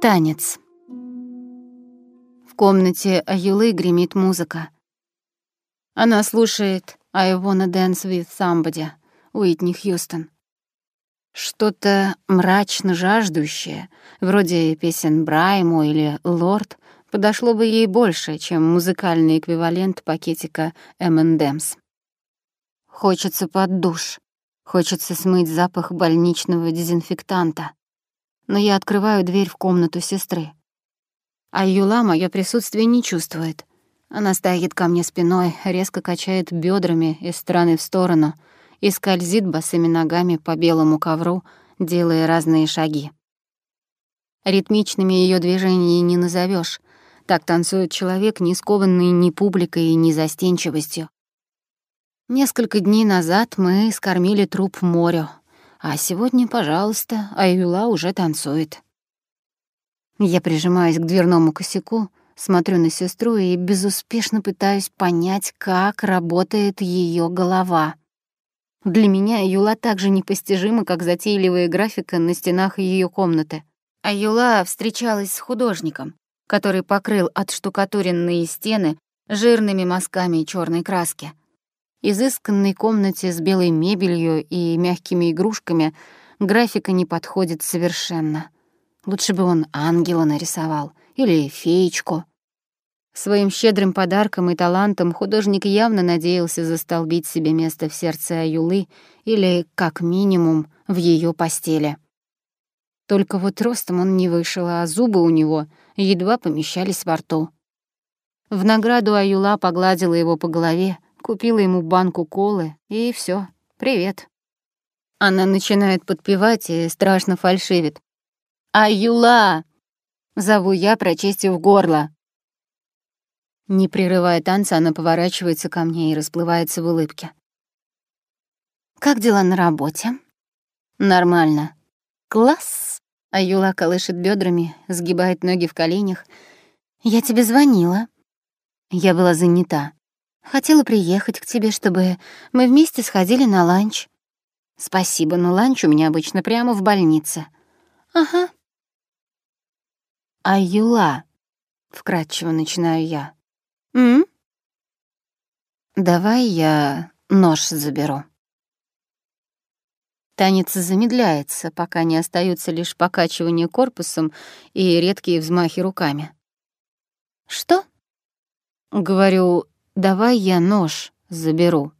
Танец. В комнате Аюлы гремит музыка. Она слушает «I wanna dance with somebody» Уитни Хьюстон. Что-то мрачно жаждущее, вроде песен Брайму или Лорд, подошло бы ей больше, чем музыкальный эквивалент пакетика M&M's. Хочется под душ, хочется смыть запах больничного дезинфектанта. Но я открываю дверь в комнату сестры. А Юла моё присутствие не чувствует. Она стоит ко мне спиной, резко качает бедрами из стороны в сторону и скользит босыми ногами по белому ковру, делая разные шаги. Ритмичными ее движения не назовешь. Так танцует человек, не скованный ни публикой, ни застенчивостью. Несколько дней назад мы скормили труп морю, а сегодня, пожалуйста, Аюла уже танцует. Я прижимаюсь к дверному косяку, смотрю на сестру и безуспешно пытаюсь понять, как работает ее голова. Для меня Юла так же непостижима, как затейливая графика на стенах ее комнаты. А Юла встречалась с художником, который покрыл отштукатуренные стены жирными мазками черной краски. Изысканной комнате с белой мебелью и мягкими игрушками графика не подходит совершенно. Лучше бы он ангела нарисовал или феечку. Своим щедрым подарком и талантом художник явно надеялся застолбить себе место в сердце Аюлы или, как минимум, в ее постели. Только вот ростом он не вышел, а зубы у него едва помещались во рту. В награду Аюла погладила его по голове, купила ему банку колы, и все, привет. Она начинает подпевать и страшно фальшивит. «Аюла!» — зову я, прочистив горло. Не прерывая танца, она поворачивается ко мне и расплывается в улыбке. «Как дела на работе?» «Нормально». «Класс!» А Юла колышет бедрами, сгибает ноги в коленях. «Я тебе звонила». Я была занята. Хотела приехать к тебе, чтобы мы вместе сходили на ланч. Спасибо, но ланч у меня обычно прямо в больнице. Ага. А Юла, вкратчиво начинаю я. М? Давай я нож заберу. Танец замедляется, пока не остаются лишь покачивание корпусом и редкие взмахи руками. «Что?» «Говорю, давай я нож заберу».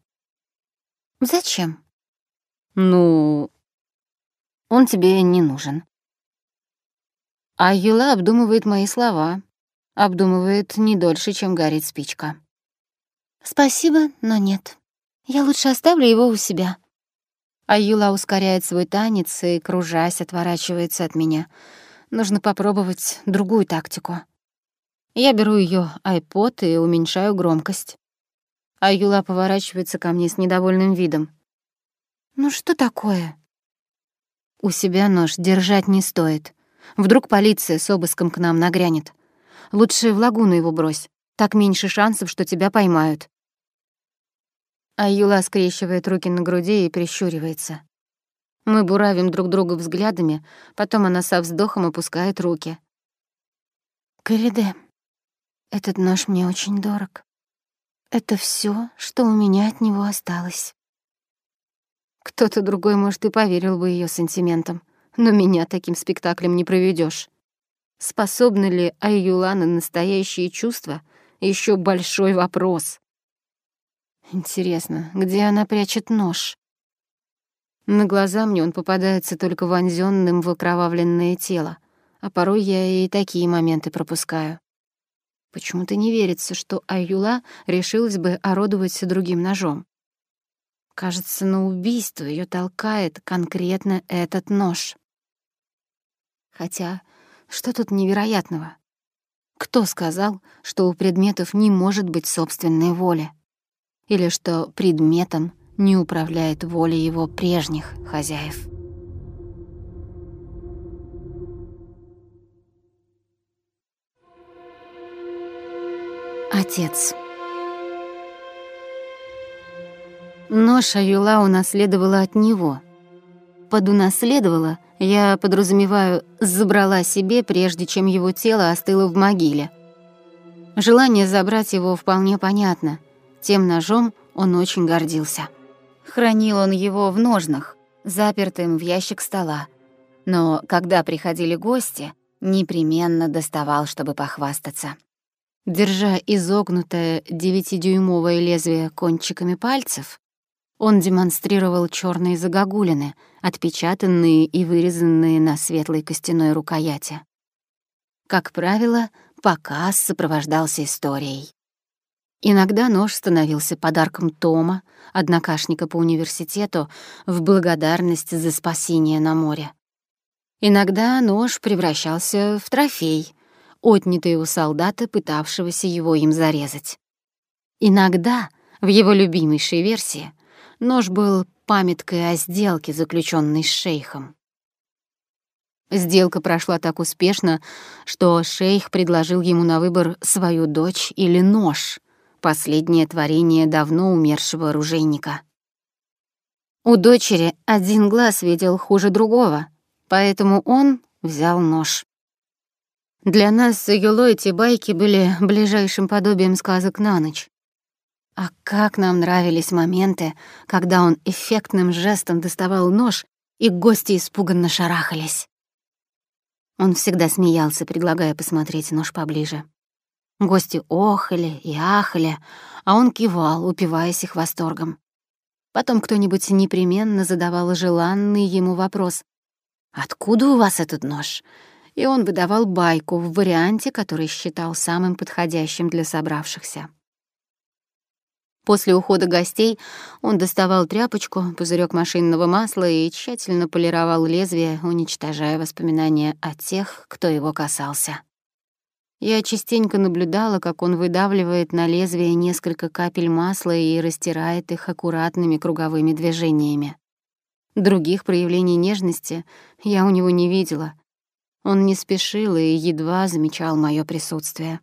«Зачем?» «Ну, он тебе не нужен». А Юла обдумывает мои слова, обдумывает не дольше, чем горит спичка. «Спасибо, но нет. Я лучше оставлю его у себя». А Юла ускоряет свой танец и, кружась, отворачивается от меня. Нужно попробовать другую тактику. Я беру ее айпод и уменьшаю громкость. А Юла поворачивается ко мне с недовольным видом. «Ну что такое?» «У себя нож держать не стоит. Вдруг полиция с обыском к нам нагрянет. Лучше в лагуну его брось. Так меньше шансов, что тебя поймают. А Юла скрещивает руки на груди и прищуривается. Мы буравим друг друга взглядами, потом она со вздохом опускает руки. «Калиде, этот нож мне очень дорог. Это все, что у меня от него осталось». Кто-то другой, может, и поверил бы ее сантиментам, но меня таким спектаклем не проведешь. Способна ли Аюла на настоящие чувства — еще большой вопрос. Интересно, где она прячет нож? На глаза мне он попадается только вонзённым в окровавленное тело, а порой я и такие моменты пропускаю. Почему-то не верится, что Аюла решилась бы орудовать другим ножом. Кажется, на убийство ее толкает конкретно этот нож. Хотя, что тут невероятного? Кто сказал, что у предметов не может быть собственной воли? или что предметом не управляет воля его прежних хозяев. Отец. Нож Аюла унаследовала от него. Подунаследовала Я подразумеваю, забрала себе, прежде чем его тело остыло в могиле. Желание забрать его вполне понятно. Тем ножом он очень гордился. Хранил он его в ножнах, запертым в ящик стола. Но когда приходили гости, непременно доставал, чтобы похвастаться. Держа изогнутое девятидюймовое лезвие кончиками пальцев, он демонстрировал черные загогулины, отпечатанные и вырезанные на светлой костяной рукояти. Как правило, показ сопровождался историей. Иногда нож становился подарком Тома, однокашника по университету, в благодарность за спасение на море. Иногда нож превращался в трофей, отнятый у солдата, пытавшегося его им зарезать. Иногда, в его любимейшей версии, нож был памяткой о сделке, заключенной с шейхом. Сделка прошла так успешно, что шейх предложил ему на выбор свою дочь или нож, последнее творение давно умершего оружейника. У дочери один глаз видел хуже другого, поэтому он взял нож. Для нас с Юлой эти байки были ближайшим подобием сказок на ночь. А как нам нравились моменты, когда он эффектным жестом доставал нож, и гости испуганно шарахались. Он всегда смеялся, предлагая посмотреть нож поближе. Гости охали и ахали, а он кивал, упиваясь их восторгом. Потом кто-нибудь непременно задавал желанный ему вопрос. «Откуда у вас этот нож?» И он выдавал байку в варианте, который считал самым подходящим для собравшихся. После ухода гостей он доставал тряпочку, пузырек машинного масла и тщательно полировал лезвие, уничтожая воспоминания о тех, кто его касался. Я частенько наблюдала, как он выдавливает на лезвие несколько капель масла и растирает их аккуратными круговыми движениями. Других проявлений нежности я у него не видела, он не спешил и едва замечал мое присутствие.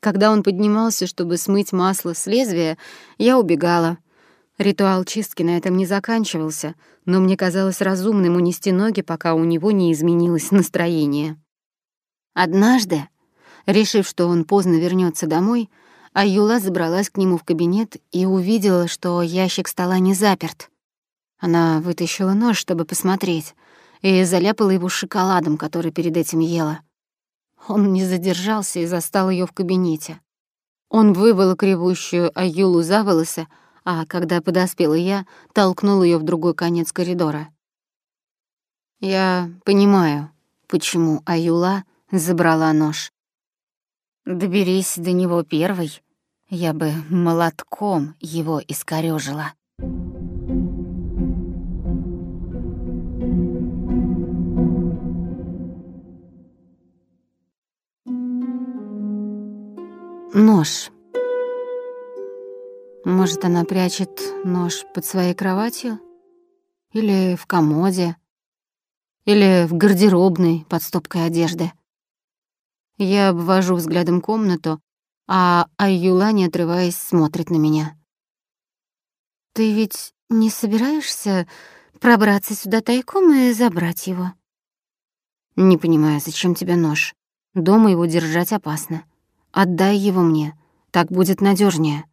Когда он поднимался, чтобы смыть масло с лезвия, я убегала. Ритуал чистки на этом не заканчивался, но мне казалось разумным унести ноги, пока у него не изменилось настроение. Однажды, решив, что он поздно вернется домой, Аюла забралась к нему в кабинет и увидела, что ящик стола не заперт. Она вытащила нож, чтобы посмотреть, и заляпала его шоколадом, который перед этим ела. Он не задержался и застал ее в кабинете. Он вывел ревущую Аюлу за волосы, а когда подоспела я, толкнул ее в другой конец коридора. Я понимаю, почему Аюла забрала нож. Доберись до него первой, я бы молотком его искорёжила. Нож. Может, она прячет нож под своей кроватью? Или в комоде? Или в гардеробной под стопкой одежды? Я обвожу взглядом комнату, а Аюла, не отрываясь, смотрит на меня. «Ты ведь не собираешься пробраться сюда тайком и забрать его?» «Не понимаю, зачем тебе нож? Дома его держать опасно». Отдай его мне, так будет надежнее.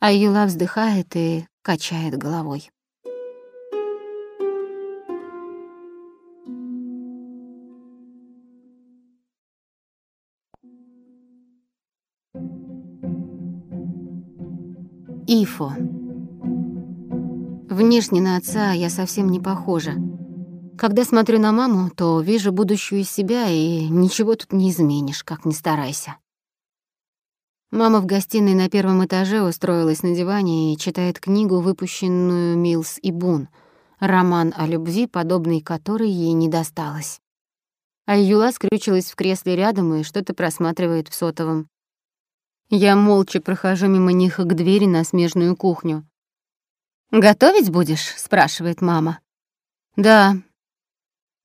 А вздыхает и качает головой. Ифо. Внешне на отца я совсем не похожа. Когда смотрю на маму, то вижу будущую себя, и ничего тут не изменишь, как ни старайся. Мама в гостиной на первом этаже устроилась на диване и читает книгу, выпущенную Милс и Бун, роман о любви, подобный которой ей не досталось. А Юла скрючилась в кресле рядом и что-то просматривает в сотовом. Я молча прохожу мимо них к двери на смежную кухню. «Готовить будешь?» — спрашивает мама. «Да»,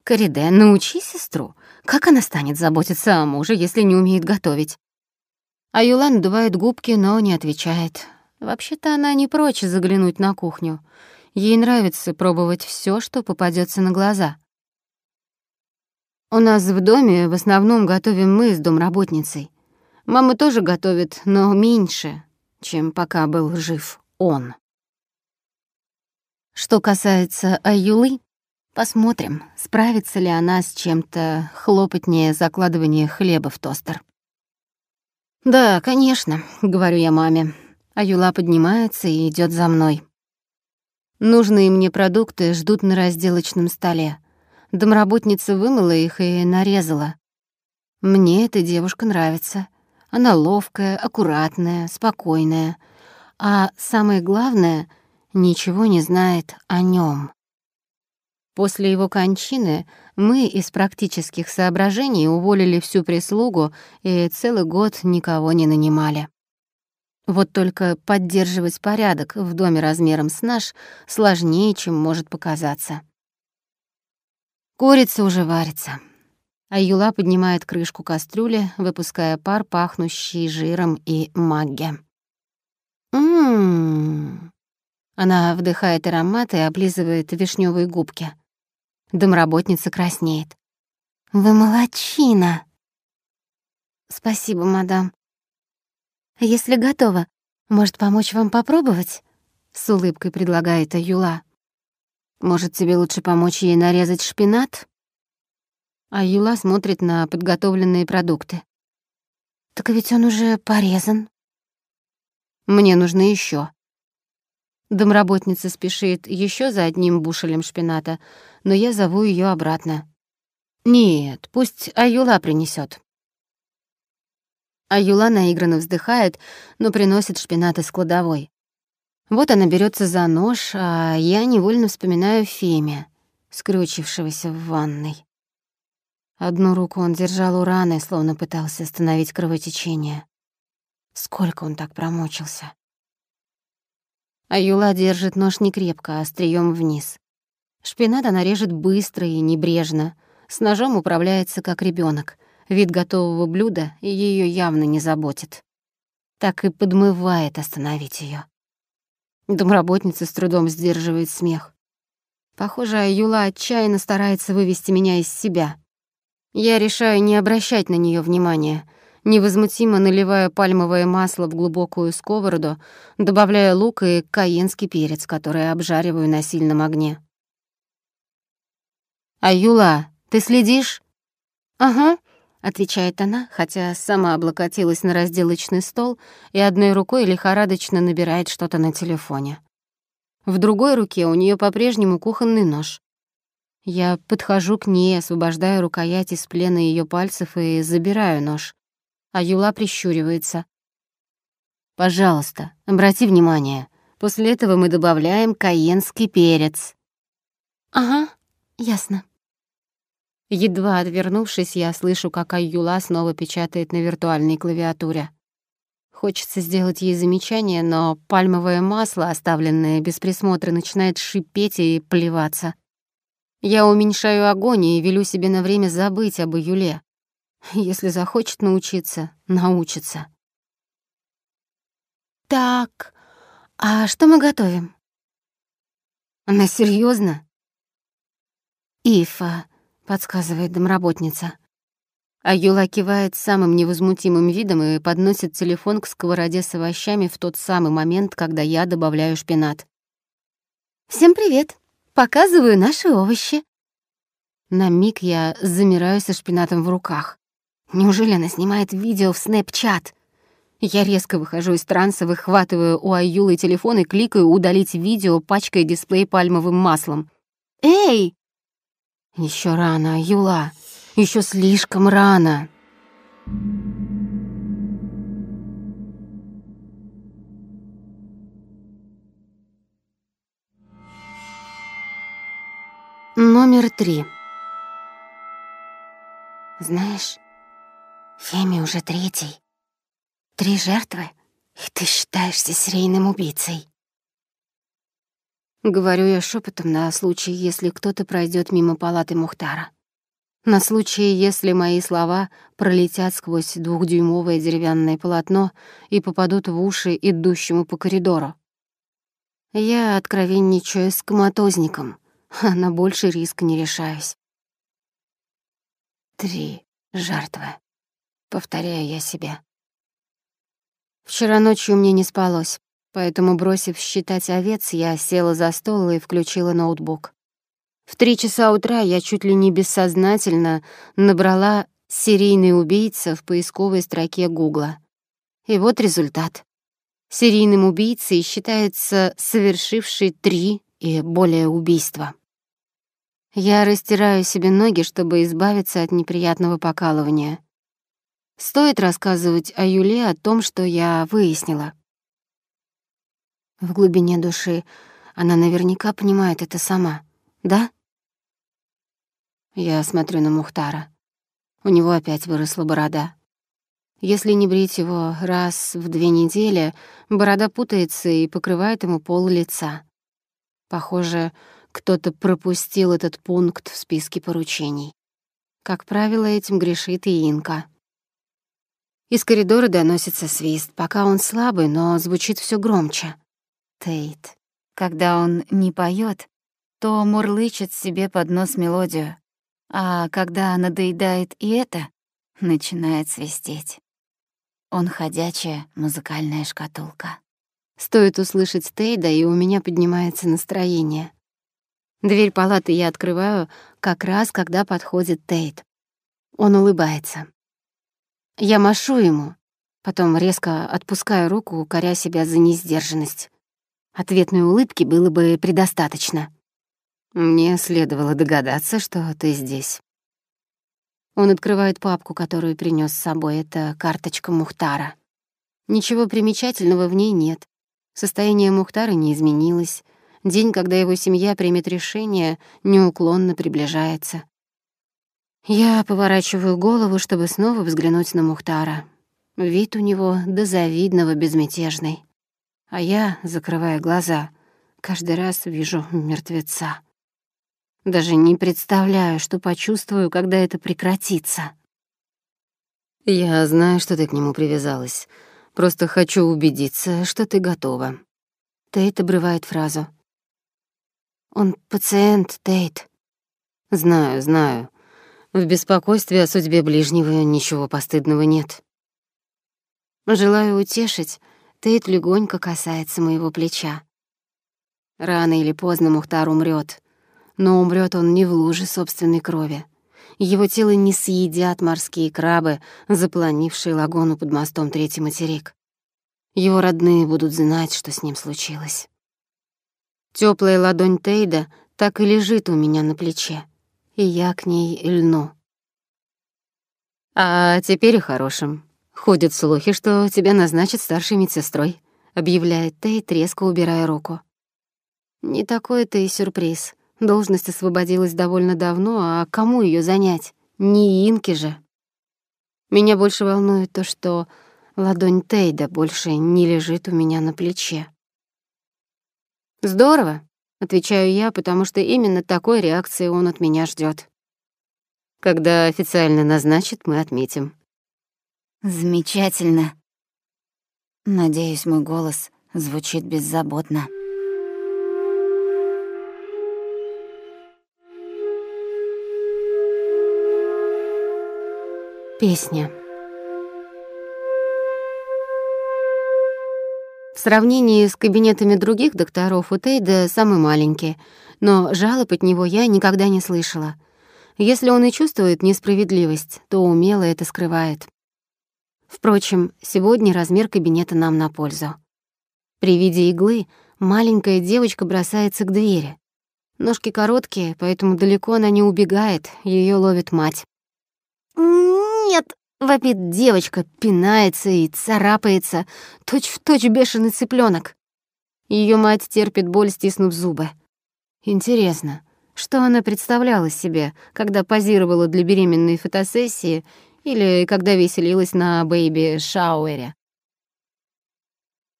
Кориде, научи сестру. Как она станет заботиться о муже, если не умеет готовить? А Юлан надувает губки, но не отвечает. Вообще-то она не прочь заглянуть на кухню. Ей нравится пробовать все, что попадется на глаза. У нас в доме в основном готовим мы с домработницей. Мама тоже готовит, но меньше, чем пока был жив он. Что касается Аюлы, посмотрим, справится ли она с чем-то хлопотнее закладывания хлеба в тостер. «Да, конечно», — говорю я маме. Аюла поднимается и идет за мной. Нужные мне продукты ждут на разделочном столе. Домработница вымыла их и нарезала. Мне эта девушка нравится. Она ловкая, аккуратная, спокойная. А самое главное, ничего не знает о нем. После его кончины мы из практических соображений уволили всю прислугу и целый год никого не нанимали. Вот только поддерживать порядок в доме размером с наш сложнее, чем может показаться. Курица уже варится. А Юла поднимает крышку кастрюли, выпуская пар, пахнущий жиром и магги. Ммм. Она вдыхает аромат и облизывает вишневые губки. Домработница краснеет. «Вы молодчина!» «Спасибо, мадам. Если готова, может, помочь вам попробовать?» С улыбкой предлагает Аюла. Может, тебе лучше помочь ей нарезать шпинат? А Юла смотрит на подготовленные продукты. Так ведь он уже порезан. Мне нужно еще. Домработница спешит еще за одним бушелем шпината, но я зову ее обратно. Нет, пусть Аюла принесет. Аюла наигранно вздыхает, но приносит шпинат из кладовой. Вот она берется за нож, а я невольно вспоминаю Феме, скрючившегося в ванной. Одну руку он держал у раны, словно пытался остановить кровотечение. Сколько он так промочился. А Юла держит нож не крепко, а острием вниз. Шпинат она режет быстро и небрежно. С ножом управляется как ребенок. Вид готового блюда ее явно не заботит. Так и подмывает остановить ее. Домработница с трудом сдерживает смех. Похоже, Аюла отчаянно старается вывести меня из себя. Я решаю не обращать на нее внимания, невозмутимо наливая пальмовое масло в глубокую сковороду, добавляя лук и каенский перец, который обжариваю на сильном огне. «Аюла, ты следишь?» «Ага», — отвечает она, хотя сама облокотилась на разделочный стол и одной рукой лихорадочно набирает что-то на телефоне. В другой руке у нее по-прежнему кухонный нож. Я подхожу к ней, освобождаю рукоять из плена ее пальцев и забираю нож. А Юла прищуривается. «Пожалуйста, обрати внимание. После этого мы добавляем каенский перец». «Ага, ясно». Едва отвернувшись, я слышу, как Аюла снова печатает на виртуальной клавиатуре. Хочется сделать ей замечание, но пальмовое масло, оставленное без присмотра, начинает шипеть и плеваться. Я уменьшаю огонь и велю себе на время забыть об Аюле. Если захочет научиться, научится. «Так, а что мы готовим?» «Она серьезно? «Ифа, подсказывает домработница. А Юла кивает самым невозмутимым видом и подносит телефон к сковороде с овощами в тот самый момент, когда я добавляю шпинат. «Всем привет! Показываю наши овощи!» На миг я замираю со шпинатом в руках. Неужели она снимает видео в Снэпчат? Я резко выхожу из транса, выхватываю у Аюлы телефон и кликаю «Удалить видео», пачкая дисплей пальмовым маслом. «Эй!» Еще рано, Юла. Еще слишком рано. Номер три. Знаешь, Феми уже третий. Три жертвы, и ты считаешься серийным убийцей. Говорю я шепотом на случай, если кто-то пройдет мимо палаты Мухтара. На случай, если мои слова пролетят сквозь двухдюймовое деревянное полотно и попадут в уши идущему по коридору. Я откровенничаю с коматозником, а на больший риск не решаюсь. Три жертвы. Повторяю я себе. Вчера ночью мне не спалось, поэтому, бросив считать овец, я села за стол и включила ноутбук. В три часа утра я чуть ли не бессознательно набрала «серийный убийца» в поисковой строке Гугла. И вот результат. Серийным убийцей считается совершивший три и более убийства. Я растираю себе ноги, чтобы избавиться от неприятного покалывания. Стоит рассказывать о Юле о том, что я выяснила. В глубине души она наверняка понимает это сама, да? Я смотрю на Мухтара. У него опять выросла борода. Если не брить его раз в две недели, борода путается и покрывает ему пол лица. Похоже, кто-то пропустил этот пункт в списке поручений. Как правило, этим грешит и Инка. Из коридора доносится свист, пока он слабый, но звучит все громче. Тейт. Когда он не поет, то мурлычет себе под нос мелодию, а когда надоедает и это, начинает свистеть. Он ходячая музыкальная шкатулка. Стоит услышать Тейда, и у меня поднимается настроение. Дверь палаты я открываю как раз, когда подходит Тейт. Он улыбается. Я машу ему, потом резко отпускаю руку, коря себя за несдержанность. Ответной улыбки было бы предостаточно. Мне следовало догадаться, что ты здесь. Он открывает папку, которую принес с собой. Это карточка Мухтара. Ничего примечательного в ней нет. Состояние Мухтара не изменилось. День, когда его семья примет решение, неуклонно приближается. Я поворачиваю голову, чтобы снова взглянуть на Мухтара. Вид у него до завидного безмятежный. А я, закрывая глаза, каждый раз вижу мертвеца. Даже не представляю, что почувствую, когда это прекратится. Я знаю, что ты к нему привязалась. Просто хочу убедиться, что ты готова. Тейт обрывает фразу. Он пациент, Тейт. Знаю, знаю. В беспокойстве о судьбе ближнего ничего постыдного нет. Желаю утешить, Тейт легонько касается моего плеча. Рано или поздно Мухтар умрет, но умрет он не в луже собственной крови. Его тело не съедят морские крабы, запланившие лагуну под мостом Третий материк. Его родные будут знать, что с ним случилось. Теплая ладонь Тейда так и лежит у меня на плече, и я к ней льну. «А теперь о хорошем. Ходят слухи, что тебя назначат старшей медсестрой», — объявляет Тейт, резко убирая руку. Не такой-то и сюрприз. Должность освободилась довольно давно, а кому ее занять? Не Инки же. Меня больше волнует то, что ладонь Тейда больше не лежит у меня на плече. «Здорово», — отвечаю я, потому что именно такой реакции он от меня ждет. Когда официально назначит, мы отметим. Замечательно. Надеюсь, мой голос звучит беззаботно. Песня. Сравнении с кабинетами других докторов у Тейда самый маленький, но жалоб от него я никогда не слышала. Если он и чувствует несправедливость, то умело это скрывает. Впрочем, сегодня размер кабинета нам на пользу. При виде иглы маленькая девочка бросается к двери. Ножки короткие, поэтому далеко она не убегает, ее ловит мать. «Нет!» Вопит девочка, пинается и царапается, точь-в-точь точь бешеный цыпленок. Ее мать терпит боль, стиснув зубы. Интересно, что она представляла себе, когда позировала для беременной фотосессии или когда веселилась на бэйби-шауэре?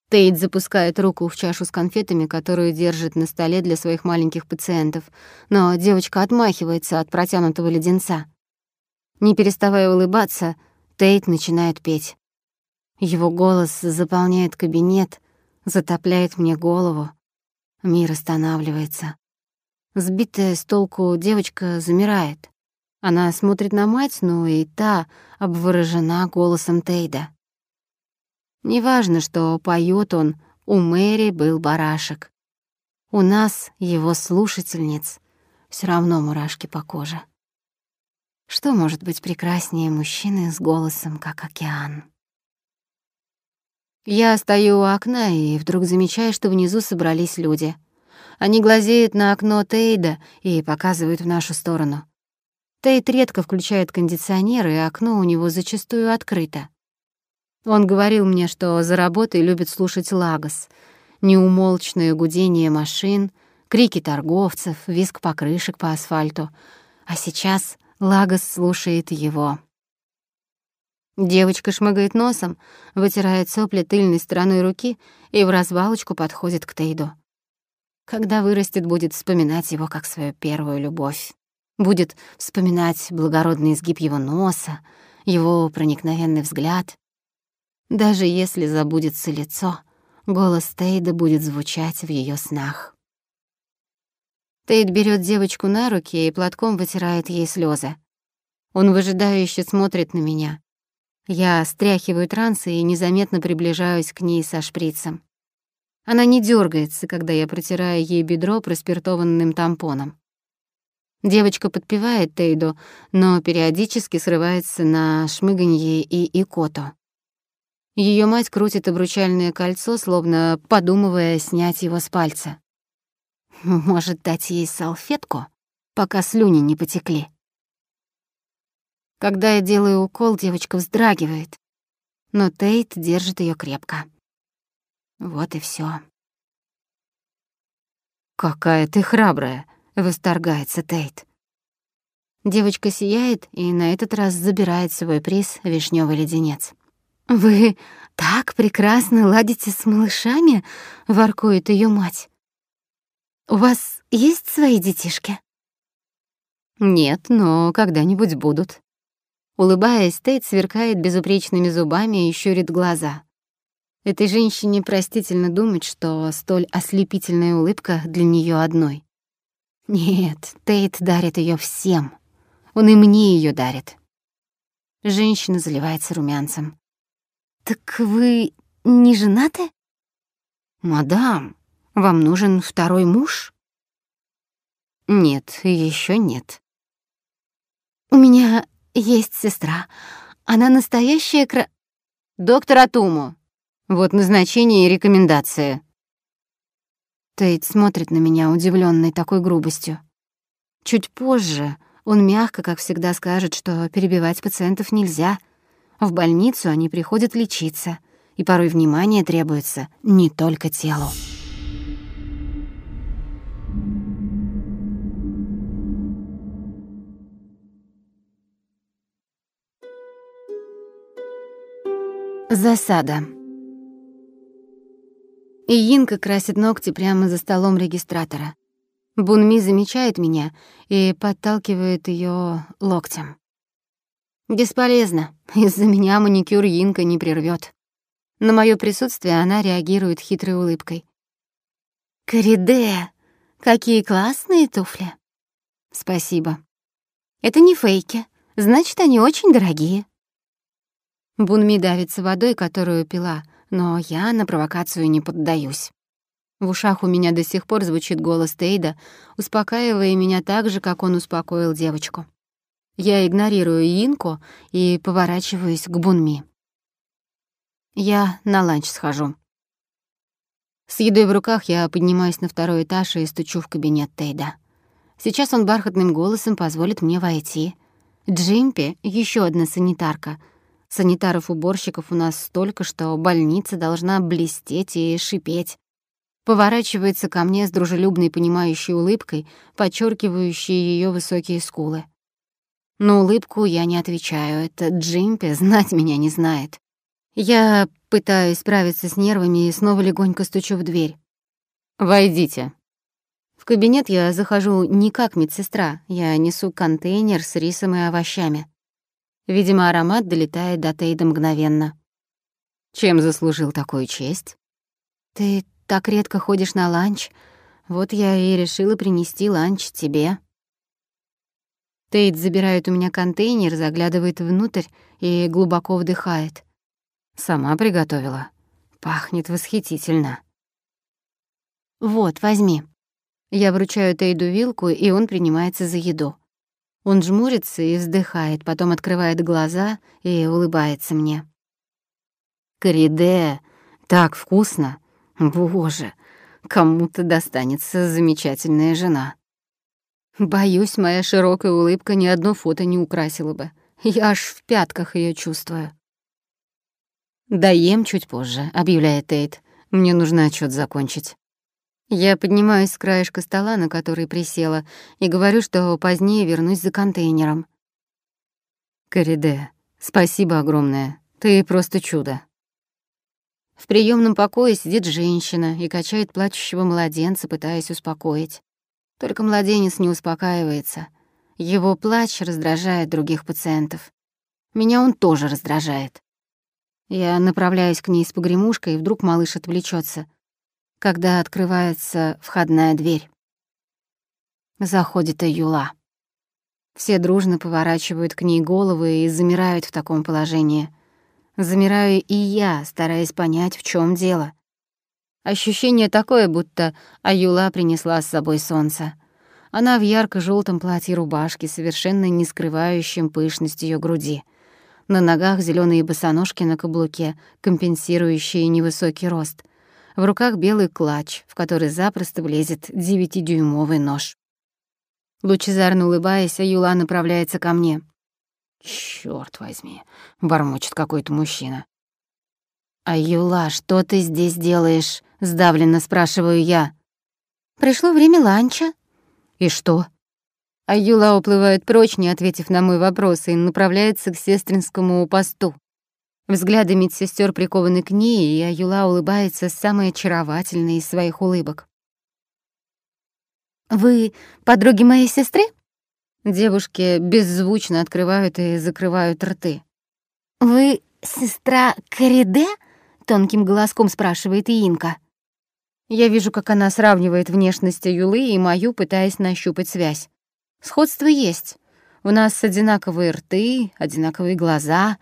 Тейт запускает руку в чашу с конфетами, которую держит на столе для своих маленьких пациентов, но девочка отмахивается от протянутого леденца. Не переставая улыбаться, Тейт начинает петь. Его голос заполняет кабинет, затопляет мне голову. Мир останавливается. Сбитая с толку девочка замирает. Она смотрит на мать, но и та обворожена голосом Тейда. Неважно, что поет он, у Мэри был барашек. У нас, его слушательниц, все равно мурашки по коже. Что может быть прекраснее мужчины с голосом, как океан? Я стою у окна и вдруг замечаю, что внизу собрались люди. Они глазеют на окно Тейда и показывают в нашу сторону. Тейт редко включает кондиционер, и окно у него зачастую открыто. Он говорил мне, что за работой любит слушать лагос, неумолчное гудение машин, крики торговцев, визг покрышек по асфальту. А сейчас лагос слушает его. Девочка шмыгает носом, вытирает сопли тыльной стороной руки и в развалочку подходит к Тейду. Когда вырастет, будет вспоминать его как свою первую любовь. Будет вспоминать благородный изгиб его носа, его проникновенный взгляд, даже если забудется лицо, голос Тейда будет звучать в ее снах. Тейд берет девочку на руки и платком вытирает ей слезы. Он выжидающе смотрит на меня. Я стряхиваю трансы и незаметно приближаюсь к ней со шприцем. Она не дергается, когда я протираю ей бедро проспиртованным тампоном. Девочка подпевает Тейду, но периодически срывается на шмыганье и икоту. Ее мать крутит обручальное кольцо, словно подумывая снять его с пальца. Может, дать ей салфетку, пока слюни не потекли. Когда я делаю укол, девочка вздрагивает, но Тейт держит ее крепко. Вот и все. «Какая ты храбрая!» — восторгается Тейт. Девочка сияет и на этот раз забирает свой приз — вишневый леденец. «Вы так прекрасно ладите с малышами?» — воркует ее мать. «У вас есть свои детишки?» «Нет, но когда-нибудь будут». Улыбаясь, Тейт сверкает безупречными зубами и щурит глаза. Этой женщине простительно думать, что столь ослепительная улыбка для нее одной. Нет, Тейт дарит ее всем. Он и мне ее дарит. Женщина заливается румянцем. «Так вы не женаты?» «Мадам, вам нужен второй муж?» «Нет, еще нет». «У меня есть сестра. Она настоящая кра...» «Доктор Атуму. Вот назначение и рекомендация». Тейт смотрит на меня, удивленный такой грубостью. Чуть позже он мягко, как всегда, скажет, что перебивать пациентов нельзя — в больницу они приходят лечиться, и порой внимание требуется не только телу. Засада. Иинка красит ногти прямо за столом регистратора. Бунми замечает меня и подталкивает ее локтем. Бесполезно. Из-за меня маникюр Инка не прервет. На мое присутствие она реагирует хитрой улыбкой. «Кориде, какие классные туфли!» «Спасибо. Это не фейки, значит, они очень дорогие». Бунми давится водой, которую пила, но я на провокацию не поддаюсь. В ушах у меня до сих пор звучит голос Тейда, успокаивая меня так же, как он успокоил девочку. Я игнорирую Инку и поворачиваюсь к Бунми. Я на ланч схожу. С едой в руках я поднимаюсь на второй этаж и стучу в кабинет Тейда. Сейчас он бархатным голосом позволит мне войти. Джимпи — еще одна санитарка. Санитаров-уборщиков у нас столько, что больница должна блестеть и шипеть. Поворачивается ко мне с дружелюбной понимающей улыбкой, подчеркивающей ее высокие скулы. На улыбку я не отвечаю, это Джимпи знать меня не знает. Я пытаюсь справиться с нервами и снова легонько стучу в дверь. «Войдите». В кабинет я захожу не как медсестра, я несу контейнер с рисом и овощами. Видимо, аромат долетает до Тейда мгновенно. Чем заслужил такую честь? Ты так редко ходишь на ланч, вот я и решила принести ланч тебе. Тейт забирает у меня контейнер, заглядывает внутрь и глубоко вдыхает. Сама приготовила. Пахнет восхитительно. «Вот, возьми». Я вручаю Тейту вилку, и он принимается за еду. Он жмурится и вздыхает, потом открывает глаза и улыбается мне. «Кориде, так вкусно! Боже, кому-то достанется замечательная жена». Боюсь, моя широкая улыбка ни одно фото не украсила бы. Я аж в пятках ее чувствую. «Доем чуть позже», — объявляет Тейт. «Мне нужно отчет закончить». Я поднимаюсь с краешка стола, на который присела, и говорю, что позднее вернусь за контейнером. «Кориде, спасибо огромное. Ты просто чудо». В приемном покое сидит женщина и качает плачущего младенца, пытаясь успокоить. Только младенец не успокаивается. Его плач раздражает других пациентов. Меня он тоже раздражает. Я направляюсь к ней с погремушкой, и вдруг малыш отвлечется, когда открывается входная дверь. Заходит Аюла. Все дружно поворачивают к ней головы и замирают в таком положении. Замираю и я, стараясь понять, в чем дело. Ощущение такое, будто Аюла принесла с собой солнце. Она в ярко желтом платье рубашки, совершенно не скрывающем пышность ее груди. На ногах зеленые босоножки на каблуке, компенсирующие невысокий рост. В руках белый клатч, в который запросто влезет девятидюймовый нож. Лучезарно улыбаясь, Аюла направляется ко мне. Черт возьми, бормочет какой-то мужчина. «Аюла, что ты здесь делаешь?» — сдавленно спрашиваю я. «Пришло время ланча». «И что?» А Юла уплывает прочь, не ответив на мой вопрос, и направляется к сестринскому посту. Взгляды медсестер прикованы к ней, и Аюла улыбается самой очаровательной из своих улыбок. «Вы подруги моей сестры?» Девушки беззвучно открывают и закрывают рты. «Вы сестра Кориде?» — тонким голоском спрашивает Инка. Я вижу, как она сравнивает внешность Юлы и мою, пытаясь нащупать связь. Сходство есть. У нас одинаковые рты, одинаковые глаза.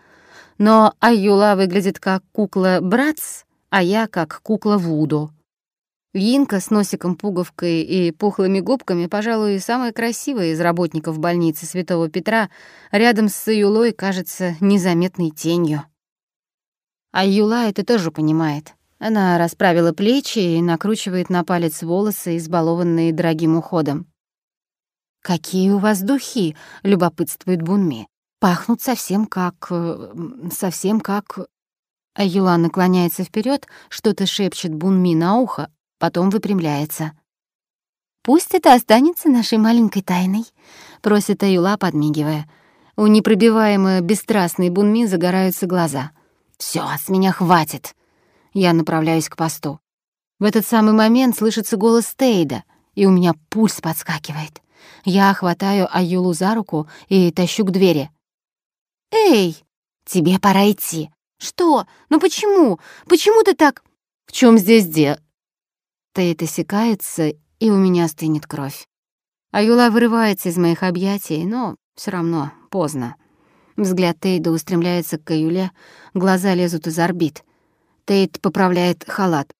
Но Аюла выглядит как кукла Братс, а я как кукла Вуду. Инка с носиком-пуговкой и пухлыми губками, пожалуй, самая красивая из работников больницы Святого Петра, рядом с Аюлой кажется незаметной тенью. Аюла это тоже понимает. Она расправила плечи и накручивает на палец волосы, избалованные дорогим уходом. «Какие у вас духи?» — любопытствует Бунми. «Пахнут совсем как... Э, совсем как...» А Юла наклоняется вперед, что-то шепчет Бунми на ухо, потом выпрямляется. «Пусть это останется нашей маленькой тайной», — просит Аюла, подмигивая. У непробиваемой бесстрастной Бунми загораются глаза. «Всё, с меня хватит!» Я направляюсь к посту. В этот самый момент слышится голос Тейда, и у меня пульс подскакивает. Я хватаю Аюлу за руку и тащу к двери. «Эй, тебе пора идти». «Что? Ну почему? Почему ты так...» «В чем здесь де...» Тейт осекается, и у меня стынет кровь. Аюла вырывается из моих объятий, но все равно поздно. Взгляд Тейда устремляется к Аюле, глаза лезут из орбит. Тейт поправляет халат.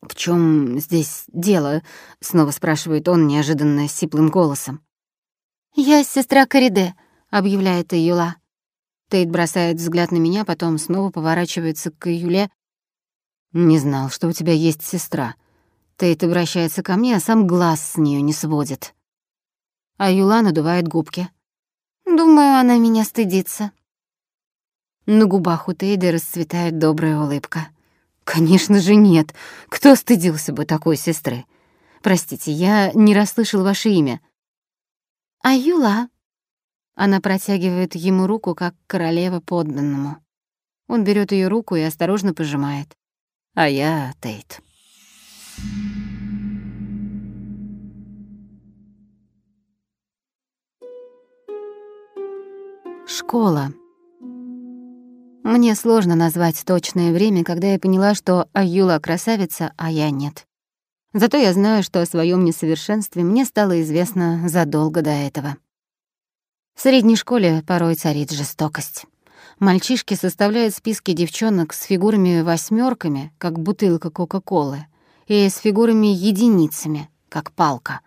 «В чем здесь дело?» — снова спрашивает он неожиданно сиплым голосом. «Я сестра Кориде», — объявляет Юла. Тейт бросает взгляд на меня, потом снова поворачивается к Юле. «Не знал, что у тебя есть сестра». Тейт обращается ко мне, а сам глаз с нее не сводит. А Юла надувает губки. «Думаю, она меня стыдится». На губах у Тейда расцветает добрая улыбка. «Конечно же нет. Кто стыдился бы такой сестры? Простите, я не расслышал ваше имя». «Аюла». Она протягивает ему руку, как королева подданному. Он берет ее руку и осторожно пожимает. А я Тейт. Школа. Мне сложно назвать точное время, когда я поняла, что Аюла красавица, а я нет. Зато я знаю, что о своем несовершенстве мне стало известно задолго до этого. В средней школе порой царит жестокость. Мальчишки составляют списки девчонок с фигурами восьмерками, как бутылка Кока-Колы, и с фигурами единицами, как палка.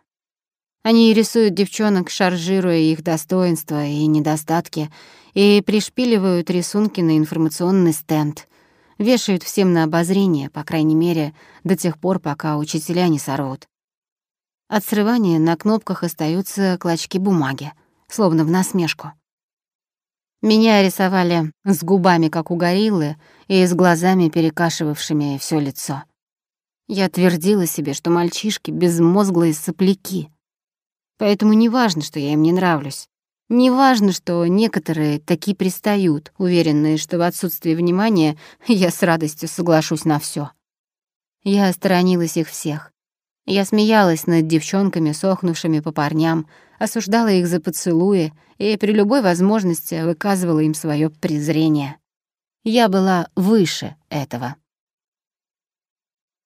Они рисуют девчонок, шаржируя их достоинства и недостатки, и пришпиливают рисунки на информационный стенд, вешают всем на обозрение, по крайней мере, до тех пор, пока учителя не сорвут. От срывания на кнопках остаются клочки бумаги, словно в насмешку. Меня рисовали с губами, как у гориллы, и с глазами, перекашивавшими все лицо. Я твердила себе, что мальчишки — безмозглые сопляки. Поэтому не важно, что я им не нравлюсь. Не важно, что некоторые такие пристают, уверенные, что в отсутствии внимания я с радостью соглашусь на все. Я сторонилась их всех. Я смеялась над девчонками, сохнувшими по парням, осуждала их за поцелуи и при любой возможности выказывала им свое презрение. Я была выше этого.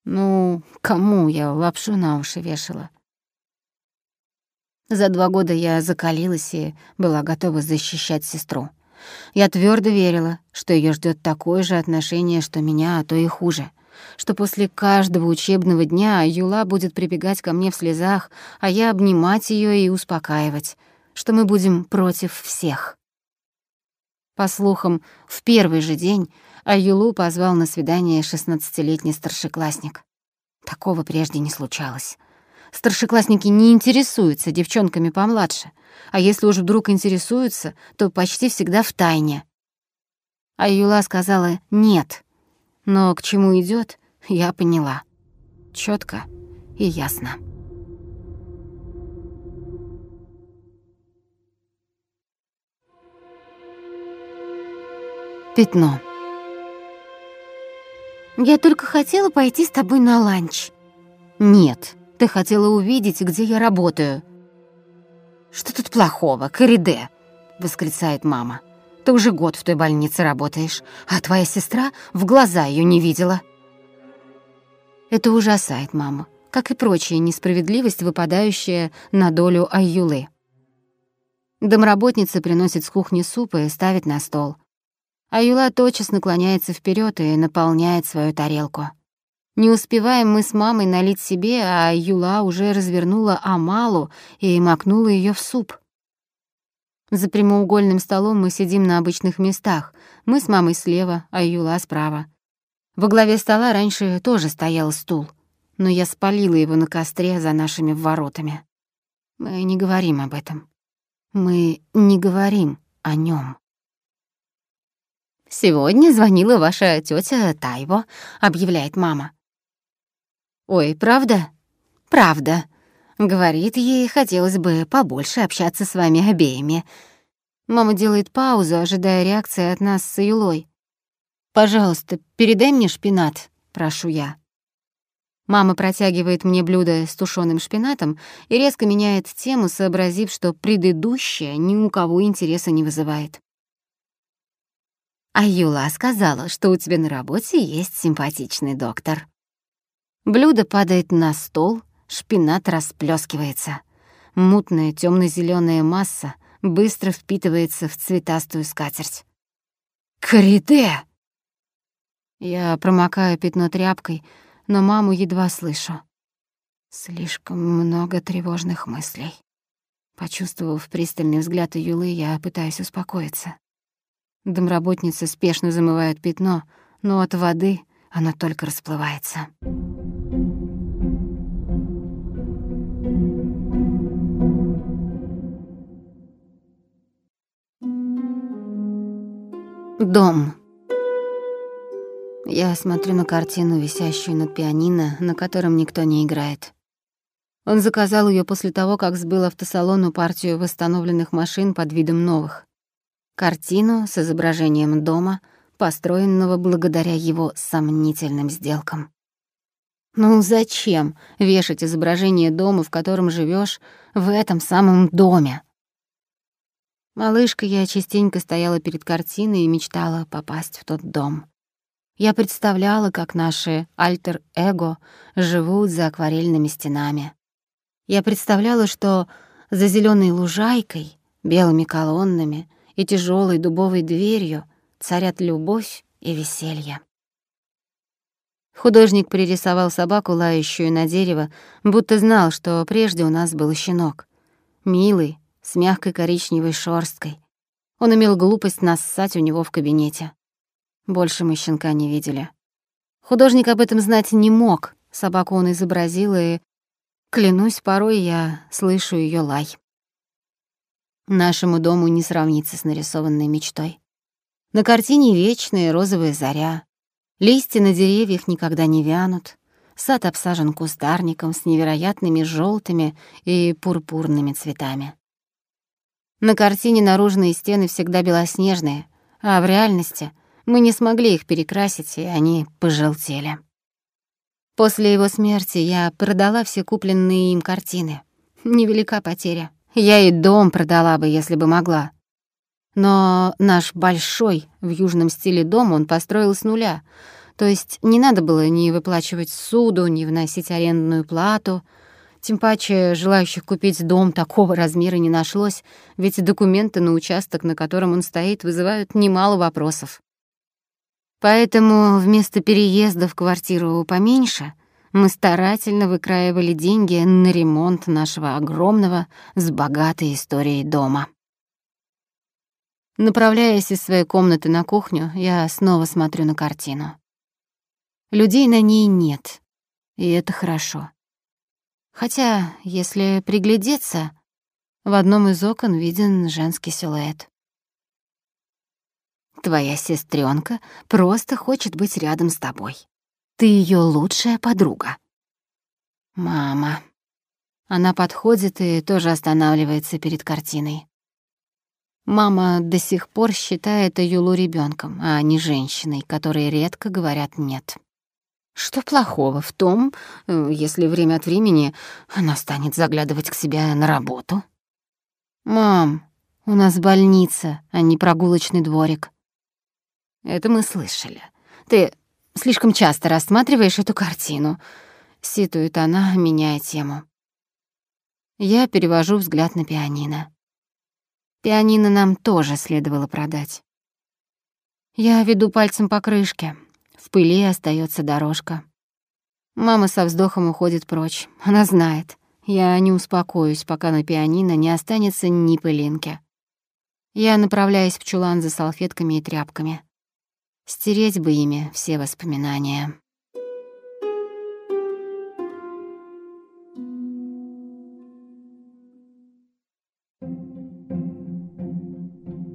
Ну, кому я лапшу на уши вешала? За два года я закалилась и была готова защищать сестру. Я твердо верила, что ее ждет такое же отношение, что меня, а то и хуже. Что после каждого учебного дня Юла будет прибегать ко мне в слезах, а я обнимать ее и успокаивать. Что мы будем против всех. По слухам, в первый же день Аюлу позвал на свидание шестнадцатилетний старшеклассник. Такого прежде не случалось. Старшеклассники не интересуются девчонками помладше, а если уж вдруг интересуются, то почти всегда в тайне. А Юла сказала «нет», но к чему идет, я поняла. четко и ясно. Пятно. «Я только хотела пойти с тобой на ланч». «Нет», ты хотела увидеть, где я работаю». «Что тут плохого, Кориде?» — восклицает мама. «Ты уже год в той больнице работаешь, а твоя сестра в глаза ее не видела». Это ужасает маму, как и прочая несправедливость, выпадающая на долю Айюлы. Домработница приносит с кухни суп и ставит на стол. Аюла тотчас наклоняется вперед и наполняет свою тарелку. Не успеваем мы с мамой налить себе, а Юла уже развернула амалу и макнула ее в суп. За прямоугольным столом мы сидим на обычных местах. Мы с мамой слева, а Юла справа. Во главе стола раньше тоже стоял стул, но я спалила его на костре за нашими воротами. Мы не говорим об этом. Мы не говорим о нем. «Сегодня звонила ваша тетя Тайво», — объявляет мама. «Ой, правда?» «Правда», — говорит ей, хотелось бы побольше общаться с вами обеими. Мама делает паузу, ожидая реакции от нас с Юлой. «Пожалуйста, передай мне шпинат», — прошу я. Мама протягивает мне блюдо с тушеным шпинатом и резко меняет тему, сообразив, что предыдущее ни у кого интереса не вызывает. А Юла сказала, что у тебя на работе есть симпатичный доктор. Блюдо падает на стол, шпинат расплескивается. Мутная темно зеленая масса быстро впитывается в цветастую скатерть. «Кориде!» Я промокаю пятно тряпкой, но маму едва слышу. Слишком много тревожных мыслей. Почувствовав пристальный взгляд Юлы, я пытаюсь успокоиться. Домработница спешно замывает пятно, но от воды оно только расплывается. Дом. Я смотрю на картину, висящую над пианино, на котором никто не играет. Он заказал ее после того, как сбыл автосалону партию восстановленных машин под видом новых. Картину с изображением дома, построенного благодаря его сомнительным сделкам. Ну зачем вешать изображение дома, в котором живешь, в этом самом доме? Малышка я частенько стояла перед картиной и мечтала попасть в тот дом. Я представляла, как наши альтер-эго живут за акварельными стенами. Я представляла, что за зеленой лужайкой белыми колоннами и тяжелой дубовой дверью царят любовь и веселье. Художник пририсовал собаку, лающую на дерево, будто знал, что прежде у нас был щенок. Милый, с мягкой коричневой шорсткой. Он имел глупость нассать у него в кабинете. Больше мы щенка не видели. Художник об этом знать не мог. Собаку он изобразил, и, клянусь, порой я слышу ее лай. Нашему дому не сравнится с нарисованной мечтой. На картине вечная розовая заря. Листья на деревьях никогда не вянут. Сад обсажен кустарником с невероятными желтыми и пурпурными цветами. На картине наружные стены всегда белоснежные, а в реальности мы не смогли их перекрасить, и они пожелтели. После его смерти я продала все купленные им картины. Невелика потеря. Я и дом продала бы, если бы могла. Но наш большой в южном стиле дом он построил с нуля. То есть не надо было ни выплачивать суду, ни вносить арендную плату — тем паче желающих купить дом такого размера не нашлось, ведь документы на участок, на котором он стоит, вызывают немало вопросов. Поэтому вместо переезда в квартиру поменьше мы старательно выкраивали деньги на ремонт нашего огромного с богатой историей дома. Направляясь из своей комнаты на кухню, я снова смотрю на картину. Людей на ней нет, и это хорошо. Хотя, если приглядеться, в одном из окон виден женский силуэт. Твоя сестренка просто хочет быть рядом с тобой. Ты ее лучшая подруга. Мама. Она подходит и тоже останавливается перед картиной. Мама до сих пор считает Юлу ребенком, а не женщиной, которой редко говорят «нет». Что плохого в том, э, если время от времени она станет заглядывать к себе на работу? «Мам, у нас больница, а не прогулочный дворик». Это мы слышали. Ты слишком часто рассматриваешь эту картину. Ситует она, меняя тему. Я перевожу взгляд на пианино. Пианино нам тоже следовало продать. Я веду пальцем по крышке, в пыли остается дорожка. Мама со вздохом уходит прочь. Она знает. Я не успокоюсь, пока на пианино не останется ни пылинки. Я направляюсь в чулан за салфетками и тряпками. Стереть бы ими все воспоминания.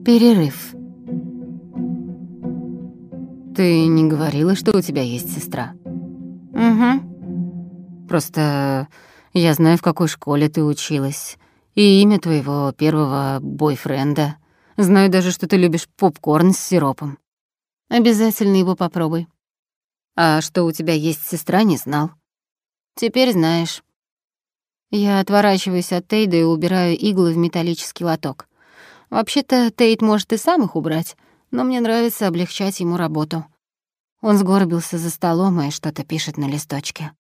Перерыв. «Ты не говорила, что у тебя есть сестра?» «Угу. Просто я знаю, в какой школе ты училась, и имя твоего первого бойфренда. Знаю даже, что ты любишь попкорн с сиропом. Обязательно его попробуй. А что у тебя есть сестра, не знал. Теперь знаешь». Я отворачиваюсь от Тейда и убираю иглы в металлический лоток. Вообще-то Тейд может и сам их убрать, но мне нравится облегчать ему работу. Он сгорбился за столом и что-то пишет на листочке.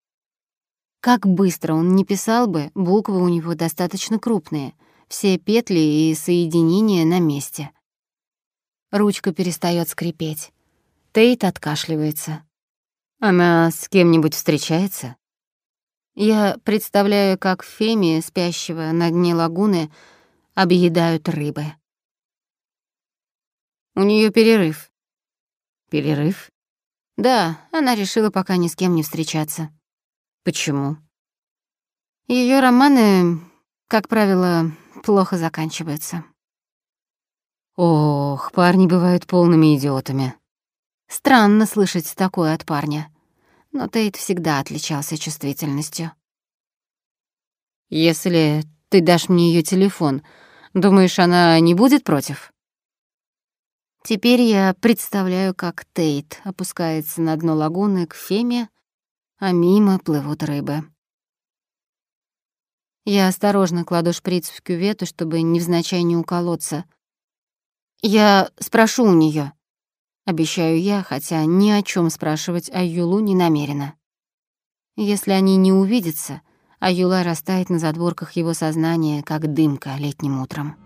Как быстро он не писал бы, буквы у него достаточно крупные, все петли и соединения на месте. Ручка перестает скрипеть. Тейт откашливается. Она с кем-нибудь встречается? Я представляю, как Феми, спящего на дне лагуны, объедают рыбы. У нее перерыв. Перерыв? Да, она решила пока ни с кем не встречаться. Почему? Ее романы, как правило, плохо заканчиваются. Ох, парни бывают полными идиотами. Странно слышать такое от парня. Но Тейт всегда отличался чувствительностью. Если ты дашь мне ее телефон, думаешь, она не будет против? Теперь я представляю, как Тейт опускается на дно лагуны к Феме, а мимо плывут рыбы. Я осторожно кладу шприц в кювету, чтобы невзначай не уколоться. Я спрошу у нее, обещаю я, хотя ни о чем спрашивать Аюлу не намерена. Если они не увидятся, Аюла растает на задворках его сознания, как дымка летним утром.